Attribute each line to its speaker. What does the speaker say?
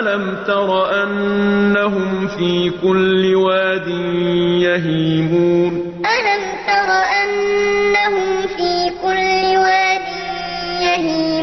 Speaker 1: أَلَمْ تَرَ أَنَّهُمْ فِي كُلِّ وَادٍ يَهِيمُونَ
Speaker 2: أَلَمْ تَرَ أَنَّهُمْ فِي كُلِّ وَادٍ يَهِيمُونَ